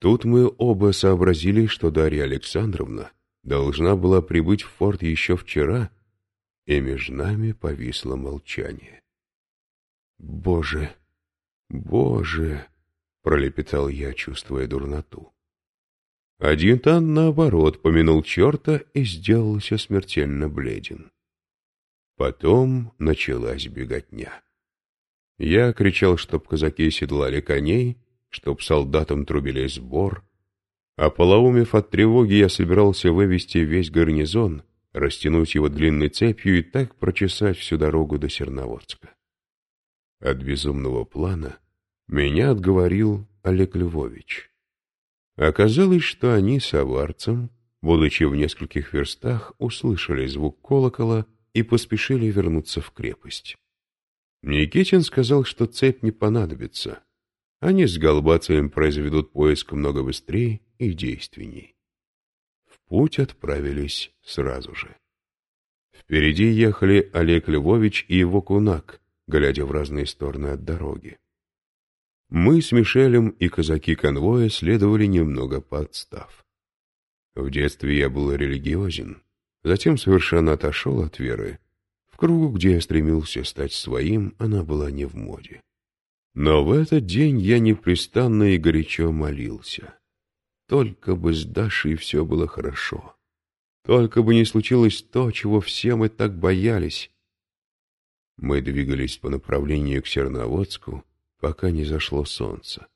Тут мы оба сообразили, что Дарья Александровна должна была прибыть в форт еще вчера, и между нами повисло молчание. «Боже, боже!» — пролепетал я, чувствуя дурноту. Один тан, наоборот, помянул черта и сделался смертельно бледен. Потом началась беготня. Я кричал, чтоб казаки седлали коней, чтоб солдатам трубили сбор, а полоумев от тревоги, я собирался вывести весь гарнизон, растянуть его длинной цепью и так прочесать всю дорогу до Серноводска. От безумного плана меня отговорил Олег Львович. Оказалось, что они с аварцем, будучи в нескольких верстах, услышали звук колокола и поспешили вернуться в крепость. Никитин сказал, что цепь не понадобится. Они с Голбацием произведут поиск много быстрее и действенней. В путь отправились сразу же. Впереди ехали Олег Львович и его кунак, глядя в разные стороны от дороги. Мы с Мишелем и казаки конвоя следовали немного подстав. В детстве я был религиозен, затем совершенно отошел от веры. В кругу, где я стремился стать своим, она была не в моде. Но в этот день я непрестанно и горячо молился. Только бы с Дашей все было хорошо. Только бы не случилось то, чего все мы так боялись. Мы двигались по направлению к Серноводску, пока не зашло солнце.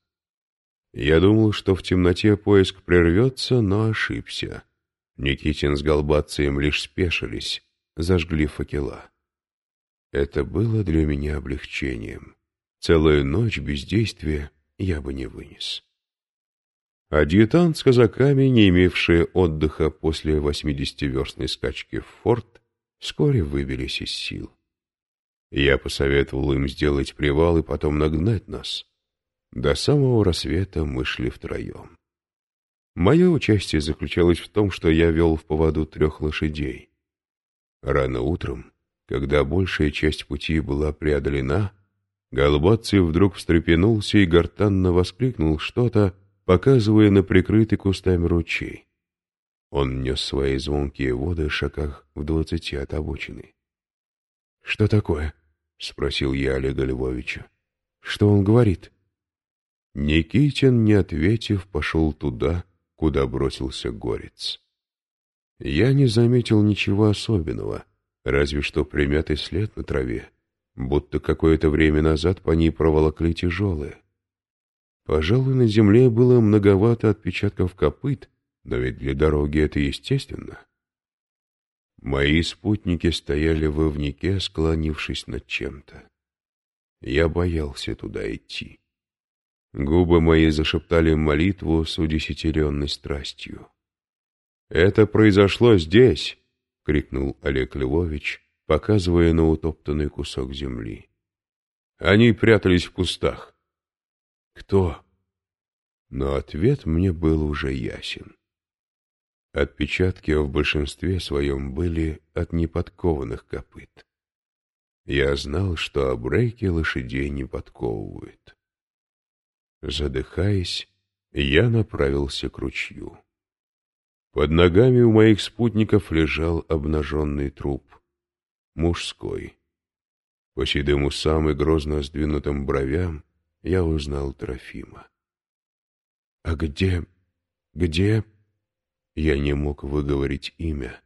Я думал, что в темноте поиск прервется, но ошибся. Никитин с Голбацием лишь спешились, зажгли факела. Это было для меня облегчением. Целую ночь бездействия я бы не вынес. Адъютант с казаками, не имевшие отдыха после восьмидесятиверстной скачки в форт, вскоре выбились из сил. Я посоветовал им сделать привал и потом нагнать нас. До самого рассвета мы шли втроем. Мое участие заключалось в том, что я вел в поводу трех лошадей. Рано утром, когда большая часть пути была преодолена, Голбаций вдруг встрепенулся и гортанно воскликнул что-то, показывая на прикрытый кустами ручей. Он нес свои звонкие воды в шагах в двадцати от обочины. — Что такое? — спросил я Олега Львовича. — Что он говорит? Никитин, не ответив, пошел туда, куда бросился горец. Я не заметил ничего особенного, разве что примятый след на траве, будто какое-то время назад по ней проволокли тяжелые. Пожалуй, на земле было многовато отпечатков копыт, но ведь для дороги это естественно. Мои спутники стояли в ивнике, склонившись над чем-то. Я боялся туда идти. Губы мои зашептали молитву с удесятеренной страстью. «Это произошло здесь!» — крикнул Олег Львович, показывая на утоптанный кусок земли. Они прятались в кустах. «Кто?» Но ответ мне был уже ясен. Отпечатки в большинстве своем были от неподкованных копыт. Я знал, что обрейки лошадей не подковывают. Задыхаясь, я направился к ручью. Под ногами у моих спутников лежал обнаженный труп. Мужской. По седым усам и грозно сдвинутым бровям я узнал Трофима. — А где... где... Я не мог выговорить имя.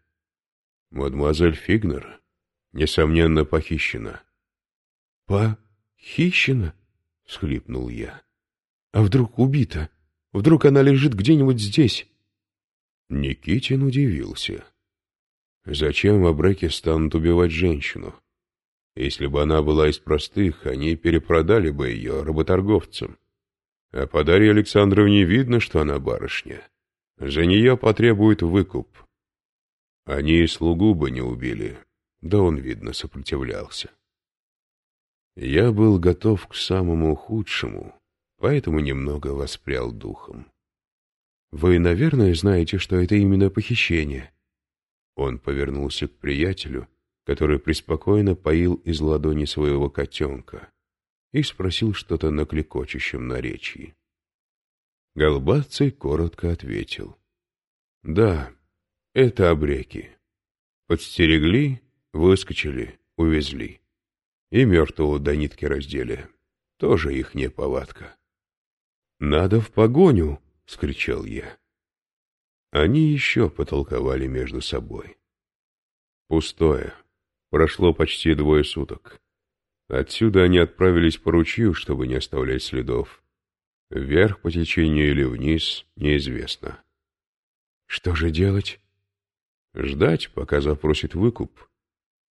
Мадемуазель Фигнер, несомненно, похищена. «Похищена?» — схлипнул я. «А вдруг убита? Вдруг она лежит где-нибудь здесь?» Никитин удивился. «Зачем в Абреке станут убивать женщину? Если бы она была из простых, они перепродали бы ее работорговцам. А по Дарье Александровне видно, что она барышня. За нее потребуют выкуп. Они и слугу бы не убили, да он, видно, сопротивлялся. Я был готов к самому худшему, поэтому немного воспрял духом. «Вы, наверное, знаете, что это именно похищение?» Он повернулся к приятелю, который преспокойно поил из ладони своего котенка, и спросил что-то на клекочущем наречии. Голбаций коротко ответил. Да, это обреки. Подстерегли, выскочили, увезли. И мертвого до нитки раздели. Тоже их не повадка. «Надо в погоню!» — скричал я. Они еще потолковали между собой. Пустое. Прошло почти двое суток. Отсюда они отправились по ручью, чтобы не оставлять следов. Вверх по течению или вниз — неизвестно. Что же делать? Ждать, пока запросит выкуп.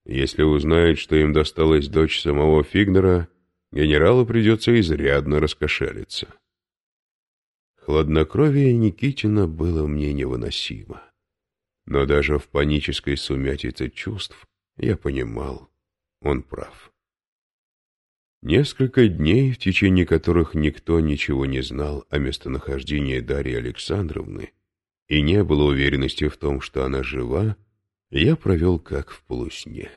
Если узнает, что им досталась дочь самого Фигнера, генералу придется изрядно раскошелиться. Хладнокровие Никитина было мне невыносимо. Но даже в панической сумятице чувств я понимал, он прав. Несколько дней, в течение которых никто ничего не знал о местонахождении Дарьи Александровны и не было уверенности в том, что она жива, я провел как в полусне.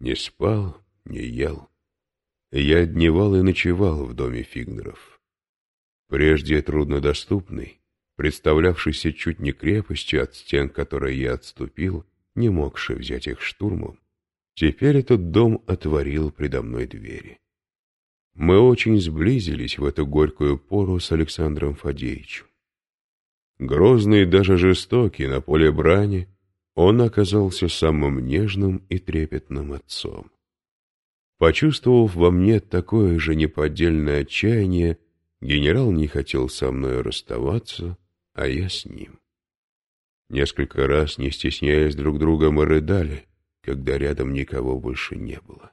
Не спал, не ел. Я дневал и ночевал в доме Фигнеров. Прежде труднодоступный, представлявшийся чуть не крепостью, от стен которой я отступил, не могший взять их штурмом, теперь этот дом отворил предо мной двери. Мы очень сблизились в эту горькую пору с Александром Фадеевичем. Грозный и даже жестокий на поле брани, он оказался самым нежным и трепетным отцом. Почувствовав во мне такое же неподдельное отчаяние, генерал не хотел со мной расставаться, а я с ним. Несколько раз, не стесняясь друг друга, мы рыдали, когда рядом никого больше не было.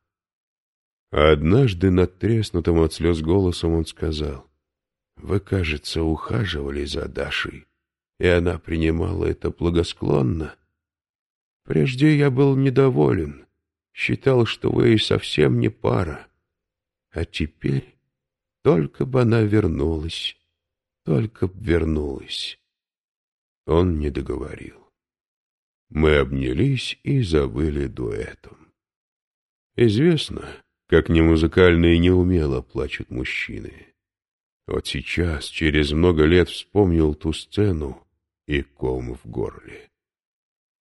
Однажды над треснутым от слез голосом он сказал, «Вы, кажется, ухаживали за Дашей, и она принимала это благосклонно. Прежде я был недоволен, считал, что вы и совсем не пара. А теперь только бы она вернулась, только б вернулась». Он не договорил. Мы обнялись и забыли дуэтом. Известно, как не музыкально и неумело плачут мужчины. Вот сейчас, через много лет, вспомнил ту сцену и ком в горле.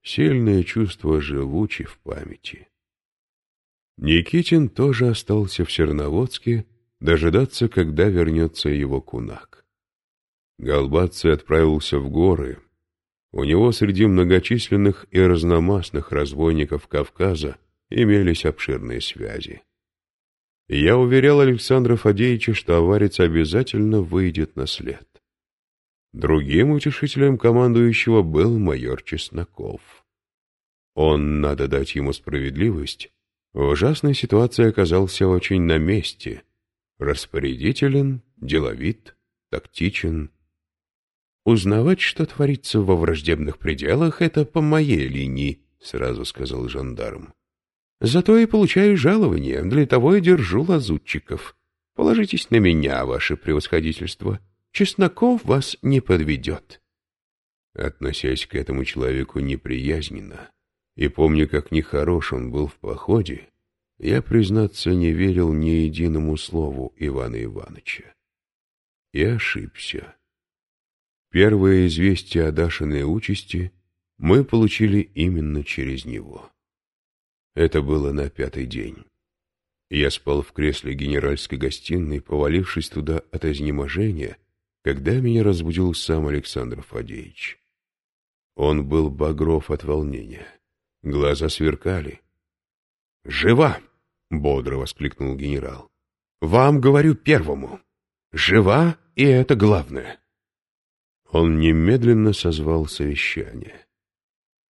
Сильное чувство живучи в памяти. Никитин тоже остался в Серноводске дожидаться, когда вернется его кунак. Голбаций отправился в горы. У него среди многочисленных и разномастных разбойников Кавказа имелись обширные связи. Я уверял Александра Фадеевича, что аварец обязательно выйдет на след. Другим утешителем командующего был майор Чесноков. Он, надо дать ему справедливость, в ужасной ситуации оказался очень на месте, распорядителен, деловит, тактичен. «Узнавать, что творится во враждебных пределах, это по моей линии», — сразу сказал жандарм. Зато и получаю жалование, для того и держу лазутчиков. Положитесь на меня, ваше превосходительство. Чесноков вас не подведет. Относясь к этому человеку неприязненно и помня, как нехорош он был в походе, я, признаться, не верил ни единому слову Ивана Ивановича. И ошибся. Первое известие о Дашиной участи мы получили именно через него. Это было на пятый день. Я спал в кресле генеральской гостиной, повалившись туда от изнеможения, когда меня разбудил сам Александр Фадеевич. Он был багров от волнения. Глаза сверкали. «Жива!» — бодро воскликнул генерал. «Вам говорю первому. Жива, и это главное». Он немедленно созвал совещание.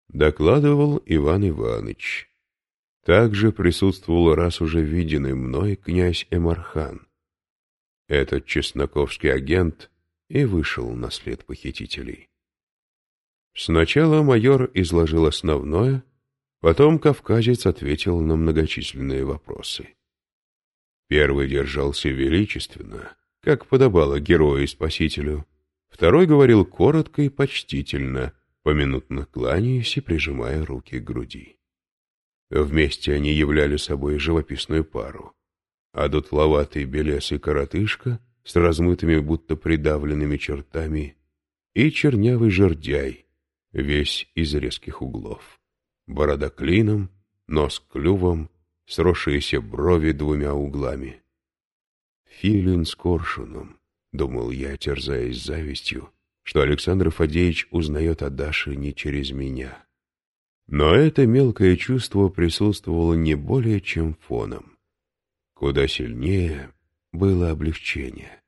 Докладывал Иван Иванович. Также присутствовал раз уже виденный мной князь Эмархан. Этот чесноковский агент и вышел на след похитителей. Сначала майор изложил основное, потом кавказец ответил на многочисленные вопросы. Первый держался величественно, как подобало герою и спасителю, второй говорил коротко и почтительно, поминутно кланяясь и прижимая руки к груди. Вместе они являли собой живописную пару. А дутловатый белес и коротышка с размытыми, будто придавленными чертами, и чернявый жердяй, весь из резких углов. Борода клином, нос клювом, сросшиеся брови двумя углами. Филин с коршуном, — думал я, терзаясь завистью, что Александр Фадеевич узнает о Даше не через меня. Но это мелкое чувство присутствовало не более чем фоном. Куда сильнее было облегчение.